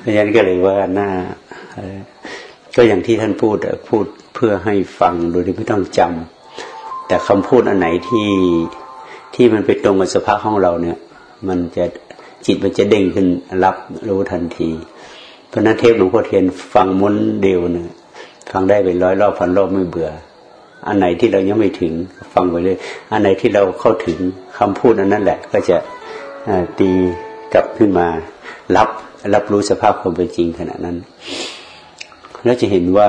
เพราะฉะนั้นก็เลยว่าหน้าก็อย่างที่ท่านพูดพูดเพื่อให้ฟังโดยที่ไม่ต้องจำแต่คำพูดอันไหนที่ที่มันไปตรงกับสภาพของเราเนี่ย มันจะจิตมันจะเด้งขึ้นรับรู้ทันที เพราะนั้นเทพหลวงพ่อเทียนฟังม้นเดียวเนี่ยฟังได้เป็นร้อยรอบพันรอบไม่เบื่อ อันไหนที่เรายังไม่ถึงฟังไปเลย อันไหนที่เราเข้าถึงคำพูดอันนั้นแหละ ก็จะตี ขึ้นมา รับรับรู้สภาพความเป็นจริงขณะนั้น แล้วจะเห็นว่า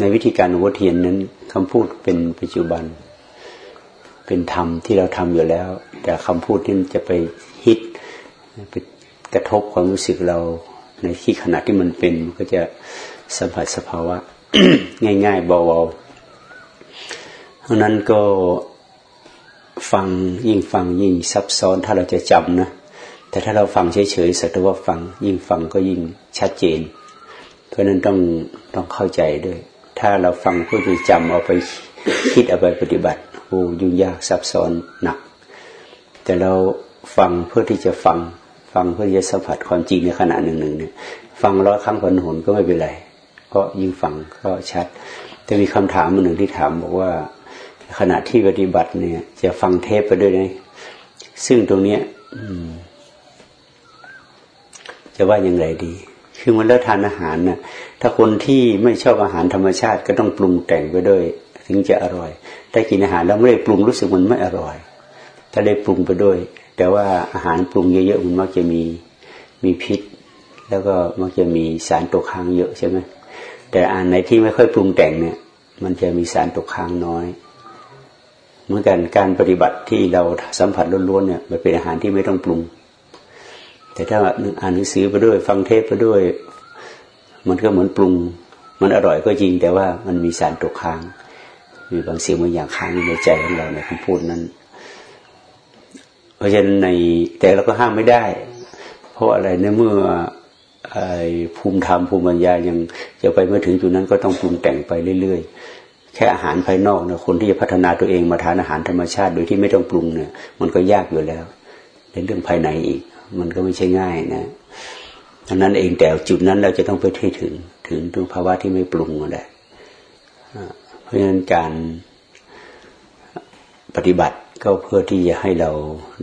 ในวิธีการวัเทียนนั้นคำพูดเป็นปัจจุบัน เป็นธรรมที่เราทำอยู่แล้ว แต่คำพูดที่จะไปฮิตไปกระทบความรู้สึกเราในที่ขณะที่มันเป็นก็จะสัมผัสสภาวะ ง่าย ๆ เบาๆเพราะนั้นก็ฟังยิ่งฟังยิ่งซับซ้อนถ้าเราจะจำนะ แต่ถ้าเราฟังเฉยๆสักแต่ว่าฟัง ยิ่งฟังก็ยิ่งชัดเจน เพราะนั้นต้องต้องเข้าใจด้วย ถ้าเราฟังเพื่อจะจำเอาไปคิดเอาไปปฏิบัติโอ้ยุ่งยากซับซ้อนหนัก แต่เราฟังเพื่อที่จะฟัง ฟังเพื่อจะสัมผัสความจริงในขณะหนึ่งหนึ่งเนี่ยฟังร้อยครั้งพันหนก็ไม่เป็นไร เพราะยิ่งฟังก็ชัด แต่มีคำถามมาหนึ่งที่ถามบอกว่า ขณะที่ปฏิบัติเนี่ย จะฟังเทปไปด้วยไหมซึ่งตรงเนี้ย จะว่าอย่างไรดี คือมันแล้วทานอาหารนะ่ะถ้าคนที่ไม่ชอบอาหารธรรมชาติก็ต้องปรุงแต่งไปด้วย ถึงจะอร่อย ถ้ากินอาหารแล้วไม่ได้ปรุงรู้สึกมันไม่อร่อย ถ้าได้ปรุงไปด้วย แต่ว่าอาหารปรุงเยอะๆมันมักจะมีมีพิษ แล้วก็มักจะมีสารตกค้างเยอะใช่ไหมแต่อันไหนที่ไม่ค่อยปรุงแต่งเนี่ย มันจะมีสารตกค้างน้อยเหมือนกันการปฏิบัติที่เราสัมผัสล้วนๆเนี่ยมันเป็นอาหารที่ไม่ต้องปรุง แต่ถ้าอ่านหนังสือไปด้วย ฟังเทปไปด้วย มันก็เหมือนปรุง มันอร่อยก็จริง แต่ว่ามันมีสารตกค้าง มีบางสิ่งบางอย่างค้างในใจของเราในคำพูดนั้น เพราะฉะนั้นในแต่เราก็ห้ามไม่ได้ เพราะอะไรในเมื่อภูมิธรรมภูมิปัญญายังจะไปไม่ถึงจุดนั้นก็ต้องปรุงแต่งไปเรื่อยๆ แค่อาหารภายนอกเนี่ยคนที่จะพัฒนาตัวเองมาทานอาหารธรรมชาติ โดยที่ไม่ต้องปรุงเนี่ยมันก็ยากอยู่แล้ว ในเรื่องภายในอีก มันก็ไม่ใช่ง่ายนะดังนั้นเองแต่จุดนั้นเราจะต้องไปที่ถึง ถึงถึงภาวะที่ไม่ปรุงนั่นแหละเพราะฉะนั้นการปฏิบัติก็เพื่อที่จะให้เรา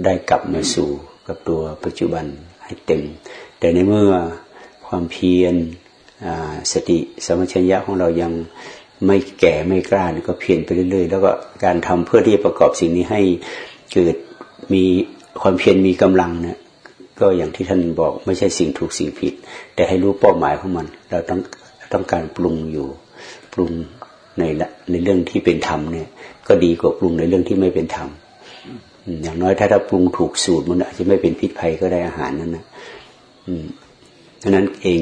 ได้กลับมาสู่กับตัวปัจจุบันให้เต็ม แต่ในเมื่อความเพียรสติสมัชัญญะของเรายังไม่แก่ไม่กล้าก็เพียรไปเรื่อยๆ แล้วก็การทำเพื่อที่จะประกอบสิ่งนี้ให้เกิดมี ความเพียรมีกำลังเนี่ยก็อย่างที่ท่านบอกไม่ใช่สิ่งถูกสิ่งผิด แต่ให้รู้เป้าหมายของมัน เราต้องต้องการปรุงอยู่ปรุงในในเรื่องที่เป็นธรรมเนี่ย ก็ดีกว่าปรุงในเรื่องที่ไม่เป็นธรรมอย่างน้อยถ้าเราปรุงถูกสูตรมันอาจจะไม่เป็นพิษภัยก็ได้อาหารนั้นนะดังนั้นเอง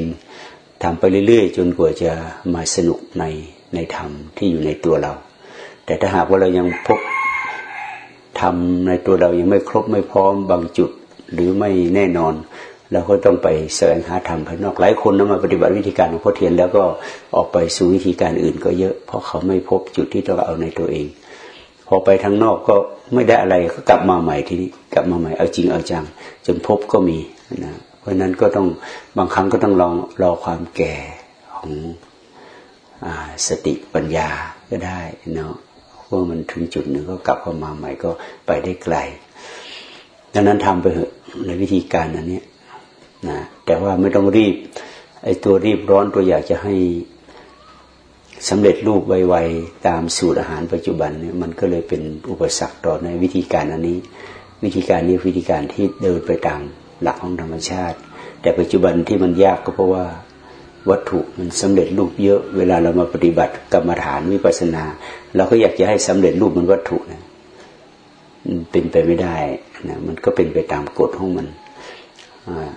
ทำไปเรื่อยๆ จนกว่าจะมาสนุกในในธรรมที่อยู่ในตัวเรา แต่ถ้าหากว่าเรายังพบ ทำในตัวเรายังไม่ครบไม่พร้อมบางจุดหรือไม่แน่นอนเราก็ต้องไปแสวงหาธรรมภายนอกหลายคนนำมาปฏิบัติวิธีการของพ่อเทียน แล้วก็ออกไปสู่วิธีการอื่นก็เยอะ เพราะเขาไม่พบจุดที่ต้องเอาในตัวเอง พอไปทางนอกก็ไม่ได้อะไรก็กลับมาใหม่ทีนี้กลับมาใหม่เอาจริงเอาจัง จนพบก็มีนะเพราะนั้นก็ต้องบางครั้งก็ต้องลองรอความแก่ของอสติปัญญาก็ได้เนาะ เมื่อมันถึงจุดหนึ่งก็กลับเข้ามาใหม่ก็ไปได้ไกล ดังนั้นทำไปเถอะในวิธีการอันนี้นะแต่ว่าไม่ต้องรีบไอ้ตัวรีบร้อนตัวอยากจะให้สำเร็จรูปไวๆตามสูตรอาหารปัจจุบันเนี่ยมันก็เลยเป็นอุปสรรคต่อในวิธีการอันนี้ วิธีการนี้วิธีการที่เดินไปตามหลักของธรรมชาติ แต่ปัจจุบันที่มันยากก็เพราะว่า วัตถุมันสำเร็จรูปเยอะ เวลาเรามาปฏิบัติกรรมฐานวิปัสสนา เราก็อยากจะให้สำเร็จรูปมันวัตถุนะเป็นไปไม่ได้นะมันก็เป็นไปตามกฎของมัน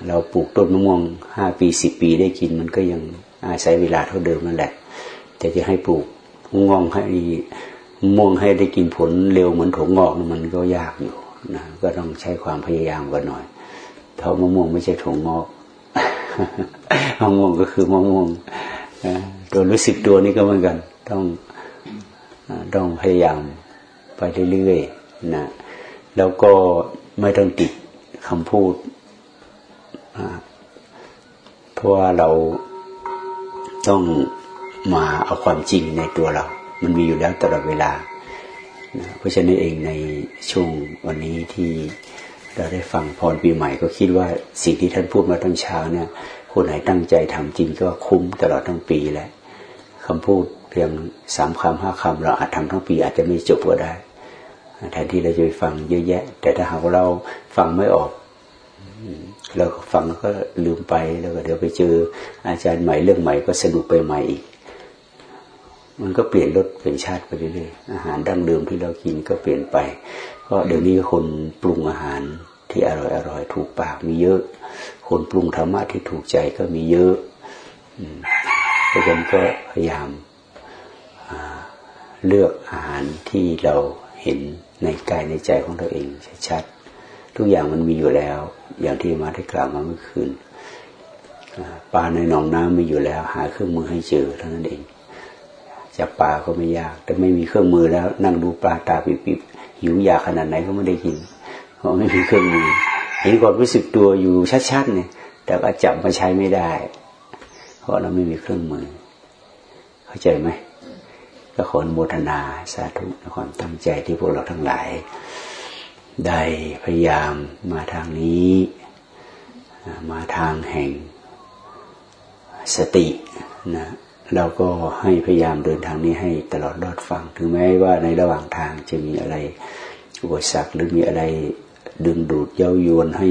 เราปลูกต้นมะม่วงห้าปีสิบปีได้กินมันก็ยังอาศัยเวลาเท่าเดิมนั่นแหละ แต่จะให้ปลูกงองให้ม่วงให้ได้กินผลเร็วเหมือนถั่วงอกมันก็ยากอยู่นะก็ต้องใช้ความพยายามกันหน่อยเท่ามะม่วงไม่ใช่ถั่วงอก มะม่วงก็คือมะม่วงตัวรู้สึกตัวนี้ก็เหมือนกัน ต้องต้องพยายามไปเรื่อยๆนะแล้วก็ไม่ต้องติดคำพูด เพราะว่าเราต้องมาเอาความจริงในตัวเรา มันมีอยู่แล้วตลอดเวลาเพราะฉะนั้นเองในช่วงวันนี้ที่เราได้ฟังพรปีใหม่ก็คิดว่าสิ่งที่ท่านพูดมาตั้งเช้าเนี่ย คนไหนตั้งใจทำจริงก็คุ้มตลอดทั้งปีแหละคำพูดเพียงสามคำห้าคำเราอาจทำทั้งปี อาจจะไม่จบก็ได้แทนที่เราจะไปฟังเยอะแยะ แต่ถ้าหากเราฟังไม่ออกเราฟังก็ลืมไปแล้วก็เดี๋ยวไปเจออาจารย์ใหม่เรื่องใหม่ก็สนุกไปใหม่อีก มันก็เปลี่ยนรสเปลี่ยนชาติไปเรื่อยๆอาหารดั้งเดิมที่เรากินก็เปลี่ยนไปเพราะเดี๋ยวนี้คนปรุงอาหารที่อร่อยอร่อยถูกปากมีเยอะ คนปรุงธรรมะที่ถูกใจก็มีเยอะเพราะฉะนั้นก็พยายามเลือกอาหารที่เราเห็นในกายในใจของตัวเองชัดๆทุกอย่างมันมีอยู่แล้ว อย่างที่มาได้กล่าวมาเมื่อคืนปลาในหนองน้ำมีอยู่แล้ว หาเครื่องมือให้เจอเท่านั้นเองจับปลาก็ไม่ยาก แต่ไม่มีเครื่องมือแล้วนั่งดูปลาตาปิบๆหิวอยากขนาดไหนก็ไม่ได้กินเพราะไม่มีเครื่องมือ เห็นความรู้สึกตัวอยู่ชัดๆเนี่ย แต่ก็จับมาใช้ไม่ได้ เพราะเราไม่มีเครื่องมือ เข้าใจไหมก็ขออนุโมทนาสาธุในความตั้งใจที่พวกเราทั้งหลาย ได้พยายามมาทางนี้ มาทางแห่งสตินะเราก็ให้พยายามเดินทางนี้ให้ตลอดรอดฟัง ถึงแม้ว่าในระหว่างทางจะมีอะไรอุปสรรคหรือมีอะไร ดึงดูดเย้ายวนให้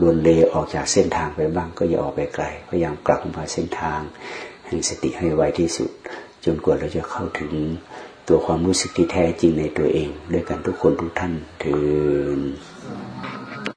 ลวนเลออกจากเส้นทางไปบ้าง ก็อย่าออกไปไกลพยายามกลับมาเส้นทางแห่งสติให้ไวที่สุด จนกว่าเราจะเข้าถึงตัวความรู้สึกที่แท้จริงในตัวเอง ด้วยกันทุกคนทุกท่านถือ